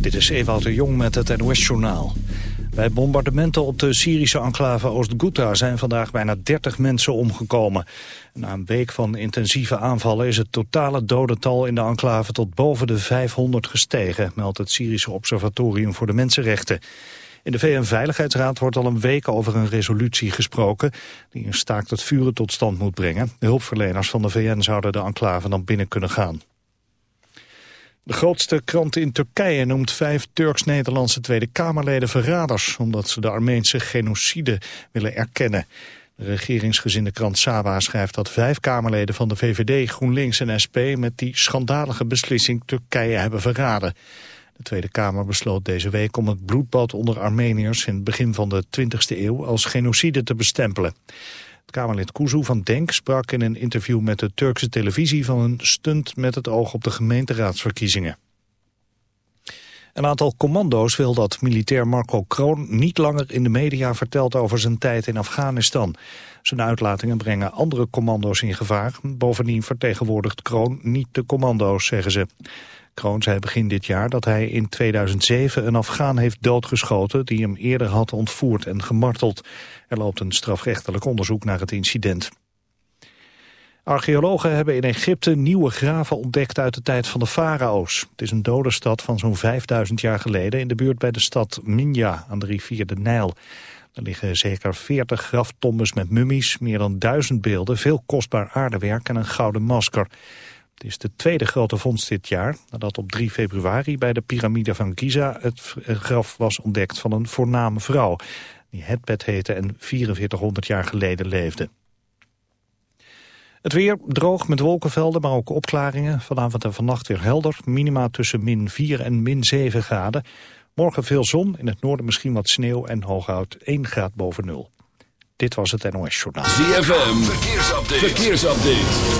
Dit is Ewout de Jong met het NOS-journaal. Bij bombardementen op de Syrische enclave Oost-Ghouta zijn vandaag bijna 30 mensen omgekomen. Na een week van intensieve aanvallen is het totale dodental in de enclave tot boven de 500 gestegen, meldt het Syrische Observatorium voor de Mensenrechten. In de VN-veiligheidsraad wordt al een week over een resolutie gesproken... die een staakt het vuren tot stand moet brengen. De hulpverleners van de VN zouden de enclave dan binnen kunnen gaan. De grootste krant in Turkije noemt vijf Turks-Nederlandse Tweede Kamerleden verraders... omdat ze de Armeense genocide willen erkennen. De regeringsgezinde krant Saba schrijft dat vijf Kamerleden van de VVD, GroenLinks en SP... met die schandalige beslissing Turkije hebben verraden. De Tweede Kamer besloot deze week om het bloedbad onder Armeniërs... in het begin van de 20e eeuw als genocide te bestempelen. Kamerlid Kuzu van Denk sprak in een interview met de Turkse televisie van een stunt met het oog op de gemeenteraadsverkiezingen. Een aantal commando's wil dat militair Marco Kroon niet langer in de media vertelt over zijn tijd in Afghanistan. Zijn uitlatingen brengen andere commando's in gevaar. Bovendien vertegenwoordigt Kroon niet de commando's, zeggen ze. Kroon zei begin dit jaar dat hij in 2007 een Afghaan heeft doodgeschoten... die hem eerder had ontvoerd en gemarteld. Er loopt een strafrechtelijk onderzoek naar het incident. Archeologen hebben in Egypte nieuwe graven ontdekt uit de tijd van de farao's. Het is een dode stad van zo'n 5000 jaar geleden in de buurt bij de stad Minya aan de rivier de Nijl. Er liggen zeker 40 graftombes met mummies, meer dan duizend beelden, veel kostbaar aardewerk en een gouden masker. Het is de tweede grote vondst dit jaar, nadat op 3 februari bij de piramide van Giza het graf was ontdekt van een voorname vrouw, die Hetbed heette en 4400 jaar geleden leefde. Het weer droog met wolkenvelden, maar ook opklaringen. Vanavond en vannacht weer helder. Minima tussen min 4 en min 7 graden. Morgen veel zon, in het noorden misschien wat sneeuw en hoogoud 1 graad boven nul. Dit was het NOS Journaal. ZFM, verkeersupdate. verkeersupdate.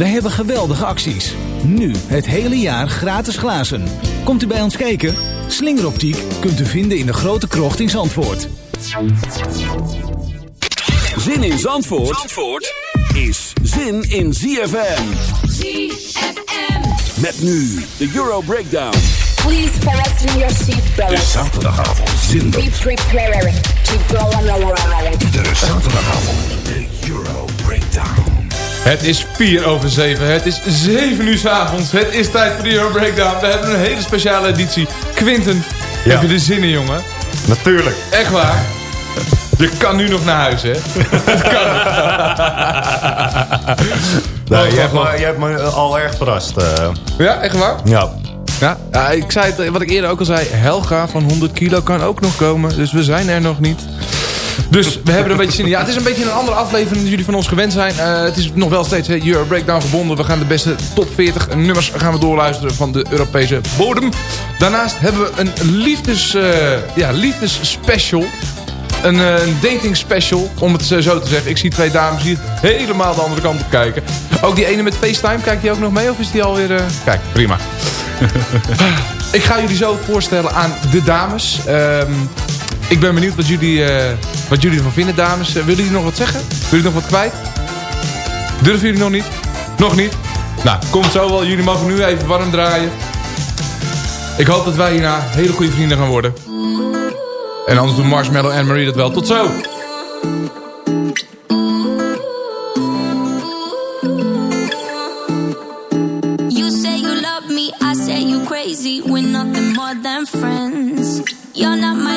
Wij hebben geweldige acties. Nu het hele jaar gratis glazen. Komt u bij ons kijken? Slingeroptiek kunt u vinden in de grote krocht in Zandvoort. Zin in Zandvoort, Zandvoort is zin in ZFM. ZFM. Met nu de Euro Breakdown. Please fasten your seatbelt. De zaterdagavond zinder. Be prepared to go on a ride. De zaterdagavond. De Euro Breakdown. Het is 4 over 7. Het is 7 uur s avonds. Het is tijd voor de Euro Breakdown. We hebben een hele speciale editie. Quinten, Ja. heb je er zin in, jongen? Natuurlijk. Echt waar? Je kan nu nog naar huis, hè? Nou, je, hebt me, je hebt me al erg verrast. eh. Ja, echt waar? ja. Ja, ja, ik zei het, wat ik eerder ook al zei. Helga van 100 kilo kan ook nog komen. Dus we zijn er nog niet. Dus we hebben een beetje zin in. Ja, het is een beetje een andere aflevering dan jullie van ons gewend zijn. Eh, het is nog wel steeds Euro Breakdown gebonden. We gaan de beste top 40 nummers gaan we doorluisteren van de Europese bodem. Daarnaast hebben we een liefdes, eh, ja, liefdesspecial. Een, eh, een dating special, om het zo te zeggen. Ik zie twee dames hier helemaal de andere kant op kijken. Ook die ene met FaceTime, kijkt die ook nog mee? Of is die alweer... Kijk, prima. Ik ga jullie zo voorstellen aan de dames. Ehm, ik ben benieuwd wat jullie, eh, wat jullie ervan vinden, dames. Eh, willen jullie nog wat zeggen? Willen jullie nog wat kwijt? Durven jullie nog niet? Nog niet? Nou, komt zo wel. Jullie mogen nu even warm draaien. Ik hoop dat wij hierna hele goede vrienden gaan worden. En anders doen Marshmallow en Marie dat wel. Tot zo! Love. We're nothing more than friends. You're not my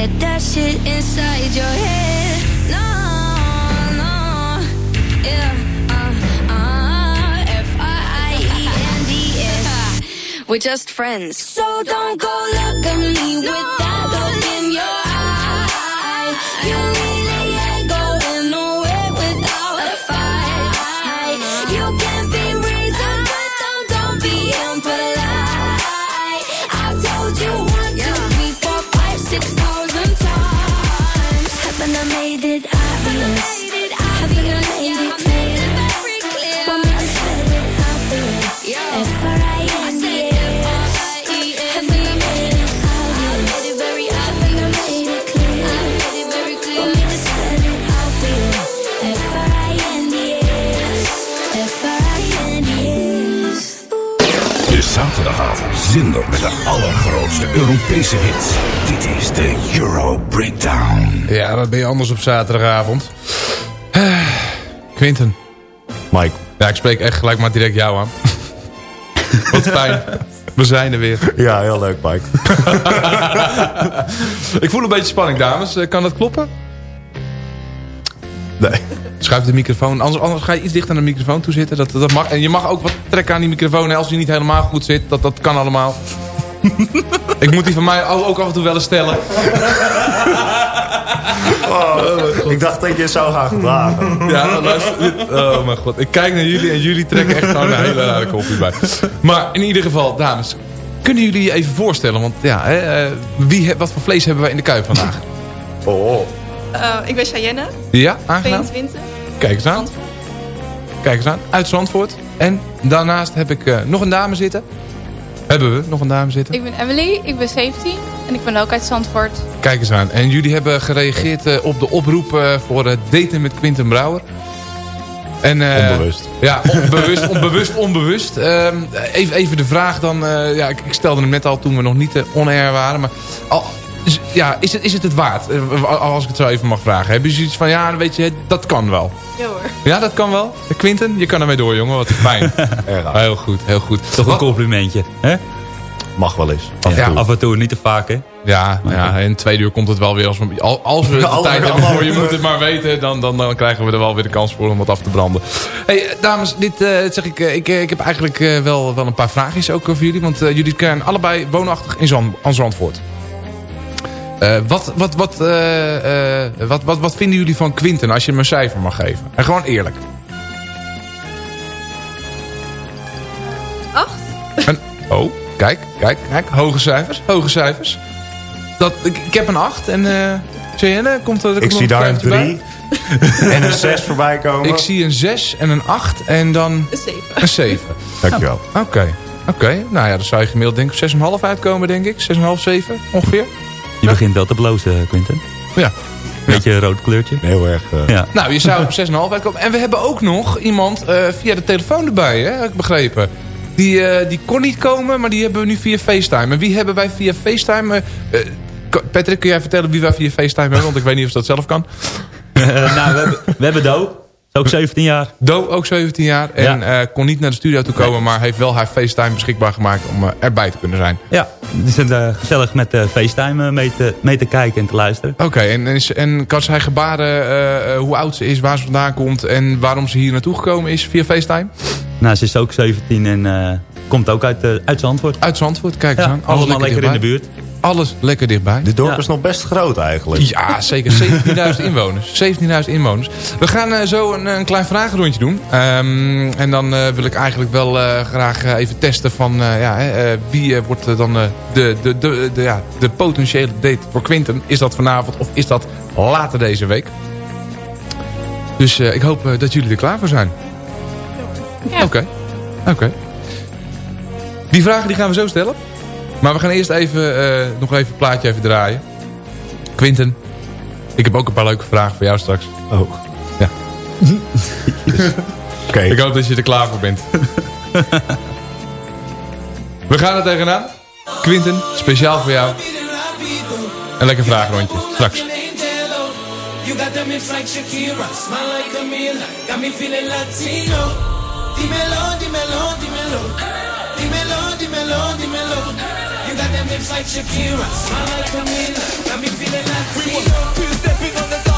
Get that shit inside your head. No, no, yeah. Uh, uh, F-R-I-E-N-D-S. We're just friends. So don't go look at me with that look in your eye. You zender met de allergrootste Europese hits. Dit is de Euro Breakdown. Ja, wat ben je anders op zaterdagavond? Eh, Quinten. Mike. Ja, ik spreek echt gelijk maar direct jou aan. wat fijn. We zijn er weer. Ja, heel leuk Mike. ik voel een beetje spanning, dames. Eh, Kan dat kloppen? Nee. Schuif de microfoon. Anders, anders ga je iets dichter naar de microfoon toe zitten. Dat, dat mag. En je mag ook wat trekken aan die microfoon. Als die niet helemaal goed zit. Dat, dat kan allemaal. ik moet die van mij ook af en toe wel eens stellen. Oh, ik dacht dat je het zou gaan gedragen. Ja, nou, luister. Oh mijn god. Ik kijk naar jullie en jullie trekken echt gewoon een hele rare koppie bij. Maar in ieder geval, dames. Kunnen jullie je even voorstellen? Want ja, hè, eh, wie, wat voor vlees hebben wij in de kuip vandaag? Oh, oh. Eh, ik ben Cheyenne, Ja, aangenaam? 22. Kijk eens aan. Kijk eens aan. Uit Zandvoort. En daarnaast heb ik eh, nog een dame zitten. Hebben we nog een dame zitten? Ik ben Emily, ik ben 17 en ik ben ook uit Zandvoort. Kijk eens aan. En jullie hebben gereageerd eh, op de oproep eh, voor het daten met Quinten Brouwer. En, eh, Onbewust. Ja, onbewust, onbewust, onbewust. Ehm, even, even de vraag dan. eh, ja, ik, ik stelde hem net al toen we nog niet eh, on-air waren. Maar al, ja, is, het, is het het waard? Eh, als ik het zo even mag vragen. Hebben jullie zoiets van, ja, weet je, dat kan wel. Ja hoor. Ja, dat kan wel. Quinten, je kan ermee door, jongen. Wat fijn. Heel goed, heel goed. Toch een complimentje, hè? mag wel eens. Af en Ja, toe. Af en toe, niet te vaak, hè? Ja, ja, in twee uur komt het wel weer. Als we, al- als we de tijd hebben voor je moet het maar weten... Dan, dan, dan krijgen we er wel weer de kans voor om wat af te branden. hey, eh, dames, dit eh, zeg ik, eh, ik, eh, ik heb eigenlijk eh, wel, wel een paar vraagjes ook voor jullie. Want eh, jullie zijn allebei woonachtig in Zand, aan Zandvoort. Eh, wat, wat, wat, eh, eh, wat, wat, wat vinden jullie van Quinten als je hem een cijfer mag geven? En gewoon eerlijk. Acht? Een, oh, kijk, kijk, kijk. Hoge cijfers, hoge cijfers. Dat, ik, ik heb een 8 en uh, komt er er Ik komt zie daar een cijfertje 3 en een 6 voorbij komen. Ik zie een 6 en een 8 en dan Een zeven. een 7. Dankjewel. Oké, oké. Nou ja, dan zou je gemiddeld denk ik op 6,5 uitkomen, denk ik. 6,5, 7 ongeveer. Je begint wel te blozen, Quinten. Ja. Beetje een rood kleurtje. Heel erg. eh, Ja. Nou, je zou op 6,5 uitkomen. En we hebben ook nog iemand eh, via de telefoon erbij, hè, heb ik begrepen. Die, eh, die kon niet komen, maar die hebben we nu via FaceTime. En wie hebben wij via FaceTime? Patrick, kun jij vertellen wie wij via FaceTime hebben? Want ik weet niet of dat zelf kan. nou, we hebben, we hebben Do. Is ook 17 jaar. Do, ook 17 jaar. En eh, kon niet naar de studio toe komen, maar heeft wel haar FaceTime beschikbaar gemaakt om eh, erbij te kunnen zijn. Ja, die zijn uh, gezellig met FaceTime mee, te, mee te kijken en te luisteren. Oké, okay, en, en, en, kan zij gebaren hoe oud ze is, waar ze vandaan komt en waarom ze hier naartoe gekomen is via FaceTime? Nou, ze is ook 17 en komt ook uit, uit Zandvoort. Uit Zandvoort, kijk eens ja, aan. Allemaal lekker, lekker in de buurt. Alles lekker dichtbij. Dit dorp ja. is nog best groot eigenlijk. Ja, zeker. 17.000 inwoners. 17.000 inwoners. We gaan uh, zo een, een, klein vragenrondje doen. Um, en dan uh, wil ik eigenlijk wel uh, graag even testen van... ja, wie wordt dan de, de, de, de, de, ja, de potentiële date voor Quinten. Is dat vanavond of is dat later deze week? Dus ik hoop dat jullie er klaar voor zijn. Oké. Ja. Oké. Okay. Okay. Die vragen die gaan we zo stellen. Maar we gaan eerst even, uh, nog even een plaatje even draaien. Quinten, ik heb ook een paar leuke vragen voor jou straks. Oh. Ja. okay. Ik hoop dat je er klaar voor bent. we gaan er tegenaan. Quinten, speciaal voor jou. Een lekker vraagrondje. Straks. You got them hips like Shakira, smile like Camila, got me feeling Latino. Dímelo, dímelo, dímelo. Dímelo, dímelo, dímelo. Them hips like Shakira, smile like Camila, got me feeling Latino. We were two stepping on the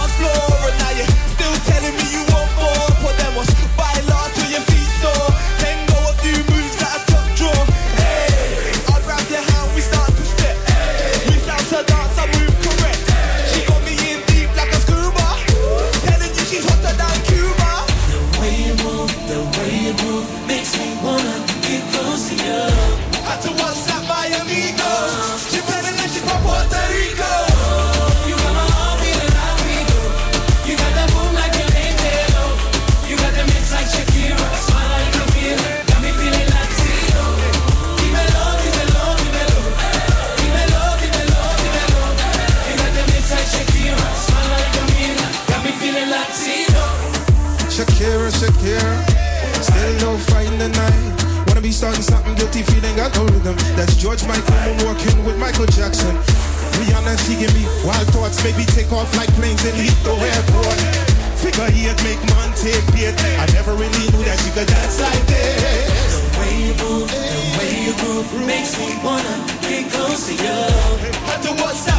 off like planes leave the airport. Figure eight, make man take beat. I never really knew that you could dance like this. The way you move, the way you move makes me wanna get close to you. To WhatsApp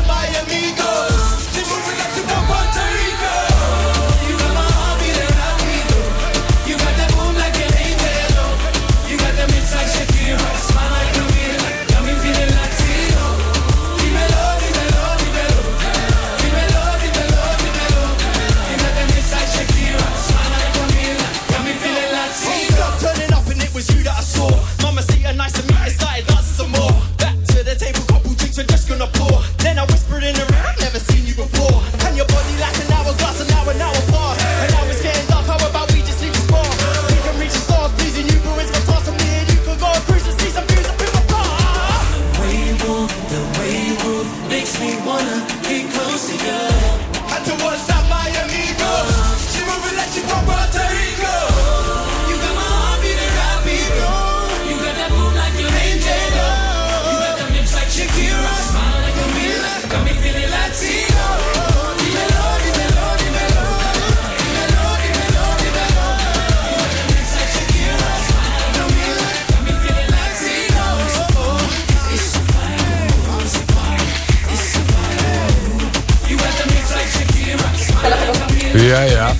Ja, ja.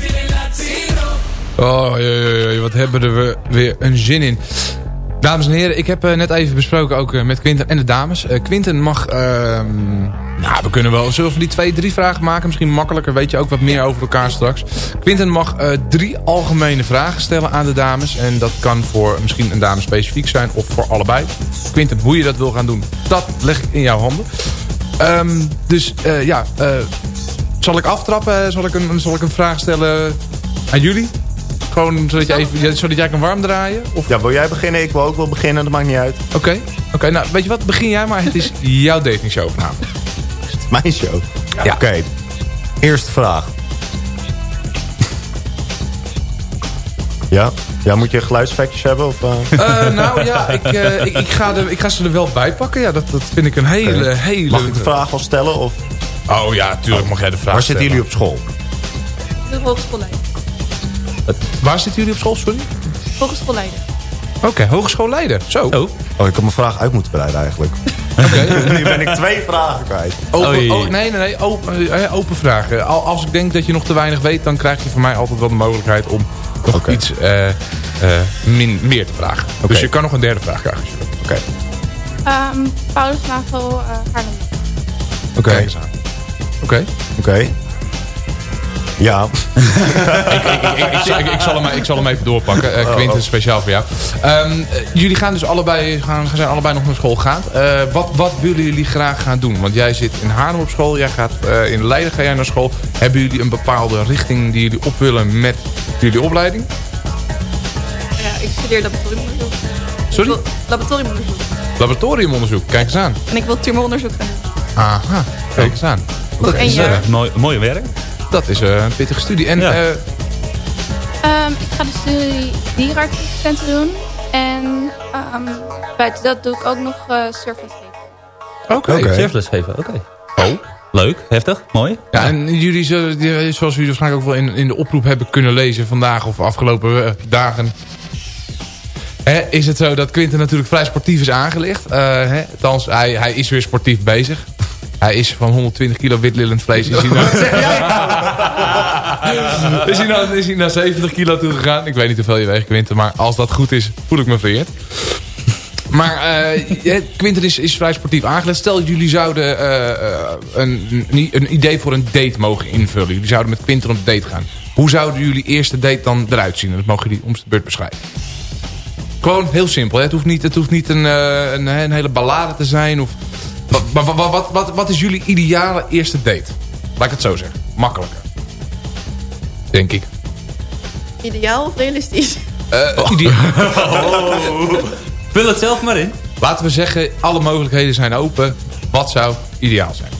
Oh, jee, wat hebben we weer een zin in. Dames en heren, ik heb eh, net even besproken ook eh, met Quinten en de dames. Eh, Quinten mag, ehm, nou we kunnen wel, zullen die twee, drie vragen maken? Misschien makkelijker, weet je ook wat meer over elkaar straks. Quinten mag drie algemene vragen stellen aan de dames. En dat kan voor misschien een dame specifiek zijn of voor allebei. Quinten, hoe je dat wil gaan doen, dat leg ik in jouw handen. Ehm, dus ja, zal ik aftrappen? Zal ik, een, zal ik een vraag stellen aan jullie? Gewoon zodat, je even, zodat jij kan warm draaien? Of... Ja, wil jij beginnen? Ik wil ook wel beginnen, dat maakt niet uit. Oké, oké. nou weet je wat, begin jij maar. Het is jouw datingshow vanavond. Mijn show. Ja. Oké, eerste vraag. Ja? Ja, moet je geluidseffectjes hebben? Of? Eh, nou ja, ik, eh, ik, ik, ga er, ik ga ze er wel bij pakken. Ja, dat, dat vind ik een hele, hele... Mag ik de vraag al stellen? Of? Oh ja, tuurlijk mag jij de vraag Waar zitten stellen. jullie op school? De hogeschoolleider. Waar zitten jullie op school, sorry? Hogeschoolleider. Oké, hogeschool Leiden. Zo. Oh, ik had mijn vraag uit moeten breiden eigenlijk. nu ben ik twee vragen kwijt. Open, oh, nee, nee, nee. Open, eh, open vragen. Al, als ik denk dat je nog te weinig weet, dan krijg je van mij altijd wel de mogelijkheid om nog iets eh, eh, min, meer te vragen. Dus je kan nog een derde vraag krijgen. Oké. Ehm Paulus Navel, uh, Haarlem. Oké. Oké. Oké. Ja. ik, ik, ik, ik, zal- ik, ik zal hem, ik zal hem even doorpakken. Eh Quinten, speciaal voor jou. Ehm, eh, jullie gaan dus allebei, gaan, zijn allebei nog naar school gaan. Eh, wat, wat willen jullie graag gaan doen? Want jij zit in Haarlem op school. Jij gaat eh, in Leiden ga jij naar school. Hebben jullie een bepaalde richting die jullie op willen met jullie opleiding? Ja, ik studeer laboratoriumonderzoek. Sorry? Laboratoriumonderzoek. Laboratoriumonderzoek. Kijk eens aan. En ik wil tumooronderzoek gaan doen. Aha. Kijk eens aan. Nog één jaar. Mooi, mooie werk. Dat is eh, een pittige studie. En eh, Ehm, ik ga de studie dierenartsassistenten doen. En ehm, buiten dat doe ik ook nog uh, surfles geven. Oké. Okay. Surfles geven, oké. Oh. Leuk, heftig, mooi. Ja, en jullie, zullen- zoals jullie waarschijnlijk ook wel in, in de oproep hebben kunnen lezen vandaag of afgelopen dagen. Hè, is het zo dat Quinten natuurlijk vrij sportief is aangelegd. Eh, hè, althans, hij, hij is weer sportief bezig. Hij is van 120 kilo witlillend vlees. Is hij, naar, is, hij naar, is hij naar 70 kilo toe gegaan. Ik weet niet hoeveel je weegt, Quinten. Maar als dat goed is, voel ik me vereerd. Maar eh, Quinten is, is vrij sportief aangelegd. Stel jullie zouden eh, eh, een, een, idee voor een date mogen invullen. Jullie zouden met Quinten op date gaan. Hoe zouden jullie eerste date dan eruit zien? En dat mogen jullie om de beurt beschrijven. Gewoon heel simpel. Hè? Het hoeft niet, het hoeft niet een, een, een hele ballade te zijn. Of, wat, wat, wat, wat, wat is jullie ideale eerste date? Laat ik het zo zeggen. Makkelijker. Denk ik. Ideaal of realistisch? Eh, idea- Vul het zelf maar in. Laten we zeggen, alle mogelijkheden zijn open. Wat zou ideaal zijn?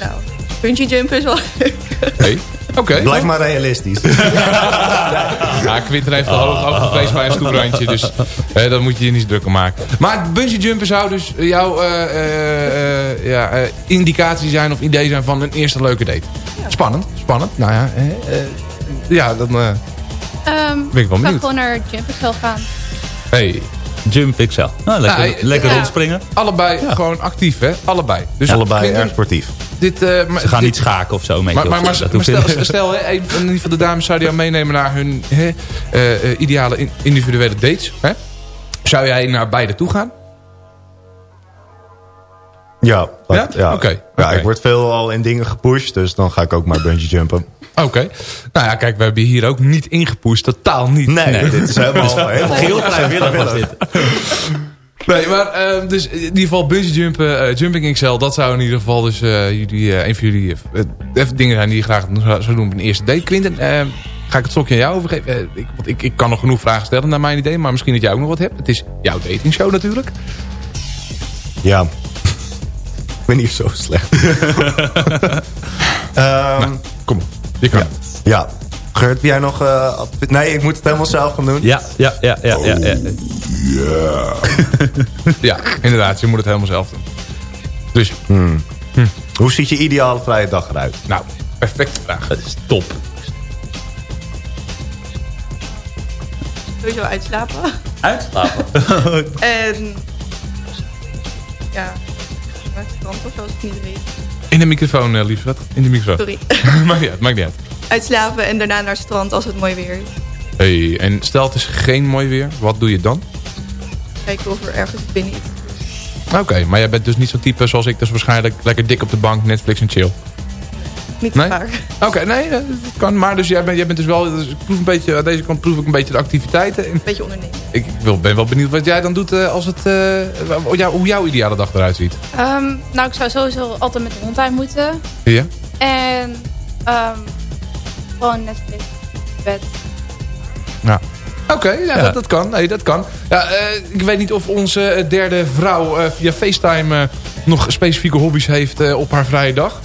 Nou, bungee jumpen is wel leuk. Nee? Oké. Blijf maar realistisch. Ja, Quinten heeft al hoog ook gevreesd bij een stoeprandje. Dus eh, dat moet je je niet druk om maken. Maar bungee jumpen zou dus jouw eh, eh, eh, ja, eh, indicatie zijn of idee zijn van een eerste leuke date. Spannend, spannend. Nou ja, ja dan... eh, Ehm Ben ik wel gewoon naar Jump Excel gaan. hey. Jump Excel. Nou, lekker, eh, lekker ja. rondspringen. Allebei gewoon actief, hè? Allebei. Dus Allebei erg sportief. Dit, eh, maar, Ze gaan dit- niet schaken of zo. Met Maar, je, maar, maar. Dat maar stel, stel hè, een van de dames zou die jou meenemen naar hun hè, eh, eh, ideale in- individuele dates. Hè? Zou jij naar beide toe gaan? Ja. dat- Ja? ja. Oké, Ja, ik word veel al in dingen gepusht, dus dan ga ik ook maar bungee jumpen. Oké. Nou ja, kijk, we hebben hier ook niet ingepusht. Totaal niet. Nee, dit is helemaal, helemaal Heel vrijwillig was dit. Nee, maar eh, dus in ieder geval bungee jumpen, eh, jumping XL, dat zou in ieder geval dus eh, jullie, eh, een van jullie even dingen zijn die je graag zou doen op een eerste date. Quinten, eh, ga ik het stokje aan jou overgeven? Ik, want ik, ik kan nog genoeg vragen stellen naar mijn idee, maar misschien dat jij ook nog wat hebt. Het is jouw datingshow natuurlijk. Ja. Ik ben hier zo slecht. Ehm, Kom op, je kan ja. Gert, heb jij nog... eh, nee, ik moet het helemaal zelf gaan doen. Ja, ja, ja, ja, ja, ja. Ja, inderdaad, je moet het helemaal zelf doen. Dus, Hmm. Hoe ziet je ideale vrije dag eruit? nou, perfecte vraag. Dat is top. Sowieso uitslapen. Uitslapen. En ja, het strand of zo als ik niet weet. In de microfoon, uh, liefst. In de microfoon. Sorry. maakt niet uit, maakt niet uit. uitslapen en daarna naar het strand als het mooi weer is. Hey, en stel het is geen mooi weer, wat doe je dan? Kijken of er ergens binnen iets Oké, maar jij bent dus niet zo'n type zoals ik, dus waarschijnlijk lekker dik op de bank, Netflix en chill. Niet Nee? vaak. Oké, nee, dat kan. Maar dus jij bent, jij bent dus wel, dus ik proef een beetje, aan deze kant proef ik een beetje de activiteiten. En Beetje ondernemen. ik wil, ben wel benieuwd wat jij dan doet eh, als het, eh, ja, hoe jouw ideale dag eruit ziet. Ehm, nou, ik zou sowieso altijd met de hond uit moeten. Ja? En ehm, gewoon Netflix, bed. Ja. Oké, ja, Dat, dat kan. Nee, dat kan. Ja, eh, ik weet niet of onze eh, derde vrouw eh, via FaceTime eh, nog specifieke hobby's heeft eh, op haar vrije dag.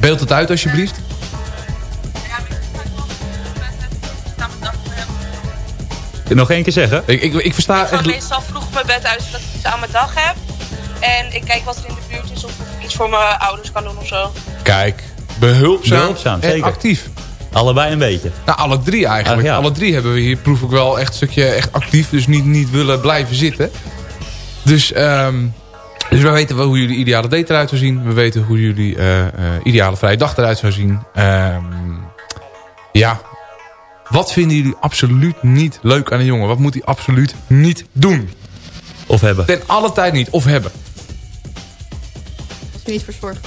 Beeld het uit alsjeblieft. Nog één keer zeggen? Ik, ik, ik versta Ik ga echt... meestal vroeg op mijn bed uit, zodat ik iets aan mijn dag heb. En ik kijk wat er in de buurt is of ik iets voor mijn ouders kan doen of zo. Kijk, behulpzaam, Behulpzaam, en zeker. actief. Allebei een beetje. Nou, alle drie eigenlijk. Ja. Alle drie hebben we hier, proef ik wel echt een stukje echt actief. Dus niet, niet willen blijven zitten. Dus, ehm, dus we weten wel hoe jullie ideale date eruit zou zien. We weten hoe jullie eh, eh, ideale vrije dag eruit zou zien. Ehm, ja. Wat vinden jullie absoluut niet leuk aan een jongen? Wat moet hij absoluut niet doen? Of hebben. Ten alle tijd niet. Of hebben. Als je niet verzorgd.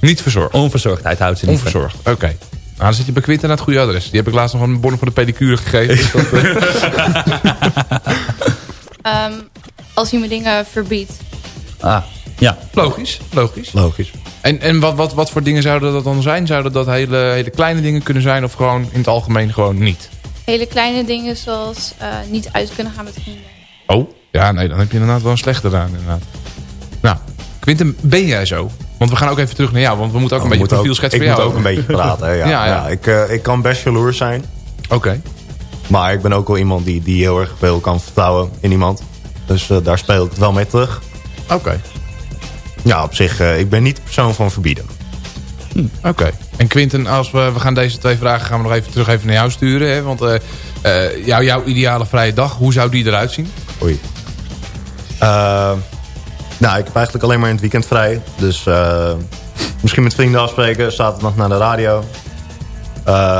Niet verzorgd. Onverzorgdheid houdt ze niet. Onverzorgd, oké. Nou, dan zit je bij Quinten naar het goede adres. Die heb ik laatst nog een bon voor de pedicure gegeven. Dat, Ehm, als hij me dingen verbiedt. Ah, ja. Logisch, logisch. Logisch. En, en wat, wat, wat voor dingen zouden dat dan zijn? Zouden dat hele, hele kleine dingen kunnen zijn of gewoon in het algemeen gewoon niet? Hele kleine dingen zoals eh, niet uit kunnen gaan met vrienden. Oh, ja, nee, dan heb je inderdaad wel een slechte gedaan. Inderdaad. Nou, Quinten, ben jij zo? Want we gaan ook even terug naar jou, want we moeten ook Oh, een beetje moet profielschets ook, voor ik jou. moet ook een beetje praten. hè, Ja, Ja, ja, ja. ik, eh, ik kan best jaloers zijn. Oké. Maar ik ben ook wel iemand die, die heel erg veel kan vertrouwen in iemand. Dus eh, daar speel ik het wel mee terug. Oké. Ja, op zich, eh, ik ben niet de persoon van verbieden. Oké. En Quinten, als we, we gaan deze twee vragen gaan we nog even terug even naar jou sturen. Hè? Want jou, jouw ideale vrije dag, hoe zou die eruit zien? Oei. Nou, ik heb eigenlijk alleen maar in het weekend vrij. Dus misschien met vrienden afspreken. Zaterdag naar de radio.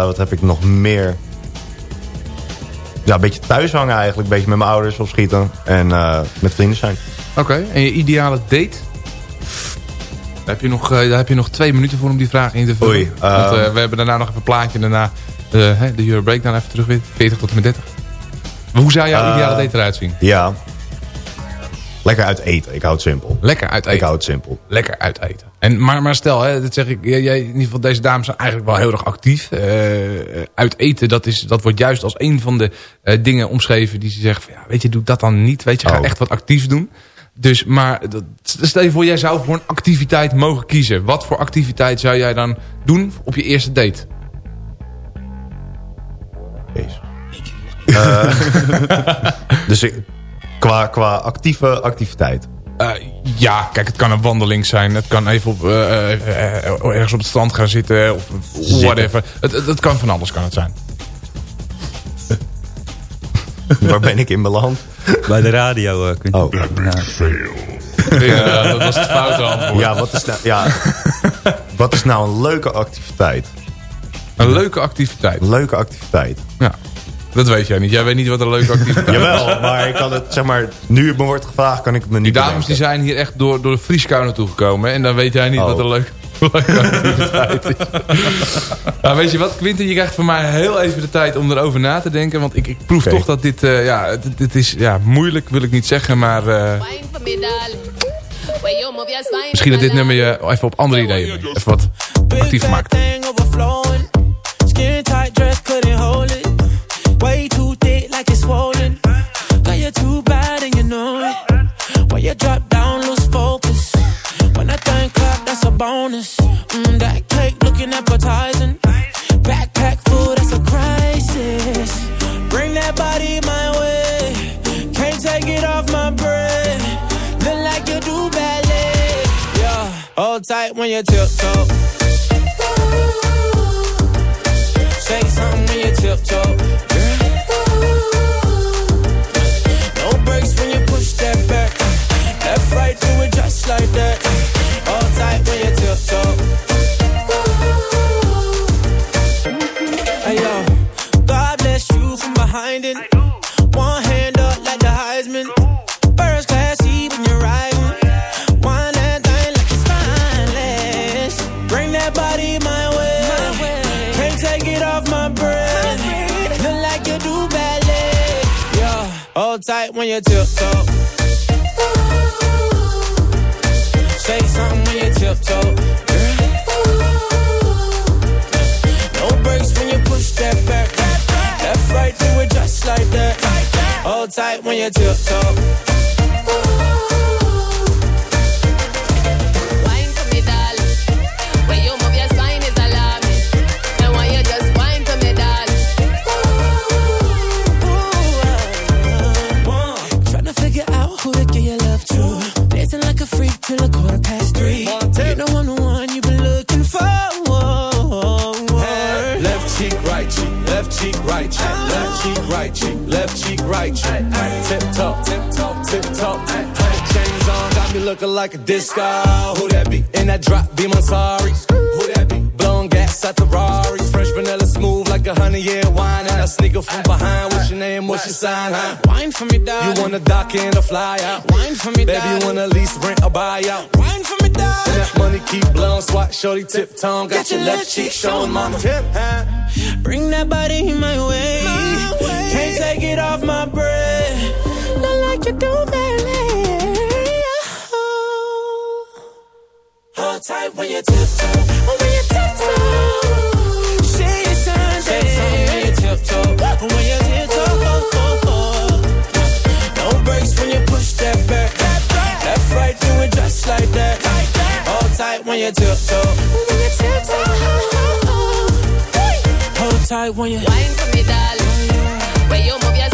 Wat heb ik nog meer? Ja, een beetje thuis hangen eigenlijk. Een beetje met mijn ouders opschieten. En met vrienden zijn. Oké. En je ideale date? Daar heb, je nog, eh, daar heb je nog twee minuten voor om die vraag in te vullen. Oei, Want ehm, eh, we hebben daarna nog even een plaatje. Daarna eh, de Euro Breakdown even terug weer. 40 tot en met 30. Maar hoe zou jouw ideale date eruit zien? Ja. Lekker uit eten. Ik hou het simpel. Lekker uit eten. Ik hou het simpel. Lekker uit eten. En, maar, maar stel, hè, dat zeg ik, jij, in ieder geval deze dames zijn eigenlijk wel heel erg actief. Uit eten, dat, is, dat wordt juist als een van de dingen omschreven die ze zeggen van, ja, weet je, doe dat dan niet. Weet je, ga Oh. echt wat actiefs doen. Dus, maar stel je voor, jij zou voor een activiteit mogen kiezen. Wat voor activiteit zou jij dan doen op je eerste date? Jezus. Eh, dus ik, qua, qua actieve activiteit. Eh, ja, kijk, het kan een wandeling zijn. Het kan even op, eh, ergens op het strand gaan zitten. Of whatever. Het, het, het kan van alles kan het zijn. Waar ben ik in beland? Bij de radio. eh, Quinten. Oh. Ja, dat was het foute antwoord. Ja, wat is nou, ja, wat is nou een leuke activiteit? Een leuke activiteit. Een leuke activiteit. Ja, dat weet jij niet. Jij weet niet wat een leuke activiteit is. Jawel, maar ik kan het, zeg maar, nu het me wordt gevraagd, kan ik het me Die niet dames die zijn hier echt door, door de Frieskou naartoe gekomen. En dan weet jij niet Oh. wat een leuke, leuke activiteit nou, weet je wat, Quinten, je krijgt van mij heel even de tijd om erover na te denken. Want ik, ik proef toch dat dit, eh, ja, dit, dit is ja, moeilijk, wil ik niet zeggen. Maar eh, misschien dat dit nummer je even op andere ideeën brengt. Even wat actiever maakt. Disco. Who that be? In that drop, be my sorry. Who that be? Blowing gas at the Rari. Fresh vanilla smooth like a honey year wine. And I sneak up from behind. What's your name? What's your sign? Huh? Wine for me, darling. You wanna dock in a fly out? Wine for me, Baby, you wanna lease, rent, or buy out? Wine for me. And that money keep blowing, swat, shorty, tip tongue. Got, your left cheek showing, mama. Tip, huh? Bring that body in my way. Can't take it off my breath. Not like you do, baby. Tight when you tiptoe. When you tiptoe. When you tiptoe. When you tiptoe. No brakes when you push that back. Left, right, do it like that. Tight when you tiptoe. When you tiptoe. Hold tight when you Wine for me, darling. When you move your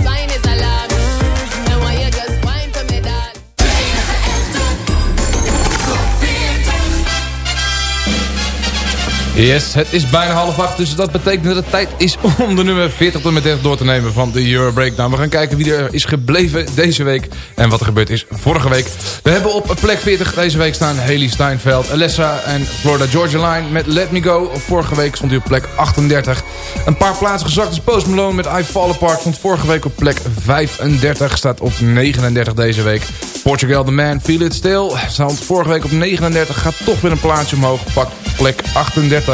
Yes, het is bijna half acht, dus dat betekent dat het tijd is om de nummer 40 tot met 30 door te nemen van de Euro Breakdown. We gaan kijken wie er is gebleven deze week en wat er gebeurd is vorige week. We hebben op plek 40 deze week staan Haley Steinfeld, Alessa en Florida Georgia Line met Let Me Go. Vorige week stond hij op plek 38. Een paar plaatsen gezakt is Post Malone met I Fall Apart. Stond vorige week op plek 35, staat op 39 deze week. Portugal The Man, Feel It Still, stond vorige week op 39, gaat toch weer een plaatsje omhoog, pakt plek 38.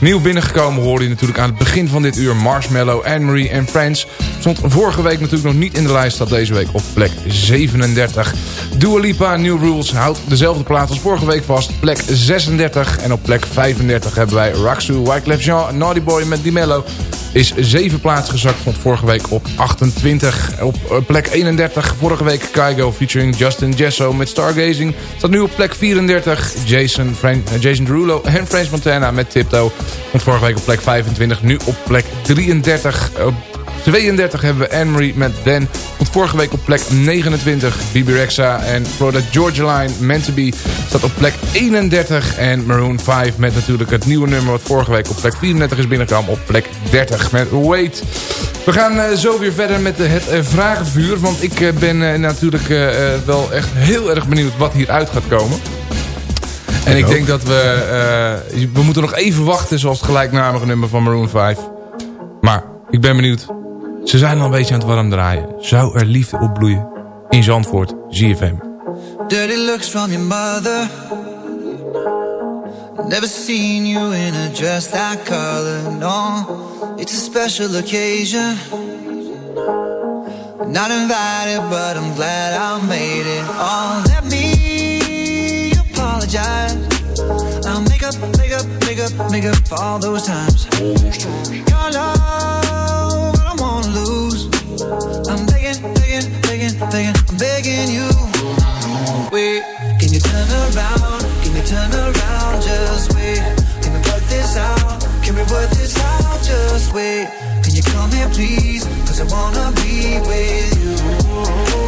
Nieuw binnengekomen hoorde je natuurlijk aan het begin van dit uur Marshmallow, Anne-Marie en Friends. Stond vorige week natuurlijk nog niet in de lijst, staat deze week op plek 37. Dua Lipa, New Rules, houdt dezelfde plaats als vorige week vast, plek 36. En op plek 35 hebben wij Raksu, Wyclef Jean, Naughty Boy met Dimello. Is 7 plaatsen gezakt, stond vorige week op 28. Op eh, plek 31 vorige week Kygo featuring Justin Jesso met Stargazing. Staat nu op plek 34 Jason, Fran eh, Jason Derulo en French Montana met Tiptoe. Stond vorige week op plek 25, nu op plek 33. Op 32 hebben we Anne-Marie met Dan. Stond vorige week op plek 29. Bibi Rexa en Florida Georgia Line, Meant to Be, staat op plek 31. En Maroon 5 met natuurlijk het nieuwe nummer wat vorige week op plek 34 is binnengekomen op plek 30 met Wait. We gaan eh, zo weer verder met het eh, vragenvuur. Want ik eh, ben natuurlijk wel echt heel erg benieuwd wat hieruit gaat komen. En ik, denk dat we... we moeten nog even wachten zoals het gelijknamige nummer van Maroon 5. Maar ik ben benieuwd. Ze zijn al een beetje aan het warm draaien. Zou er liefde opbloeien? In Zandvoort, ZFM. Dirty looks from your mother. Never seen you in a dress that color, no. It's a special occasion. Not invited, but I'm glad I made it. Oh, let me apologize. I'll make up, make up, make up, make up for all those times. Your I'm you. Wait, can you turn around? Can you turn around? Just wait. Can we work this out? Can we work this out? Just wait. Can you come here, please? Cause I wanna be with you.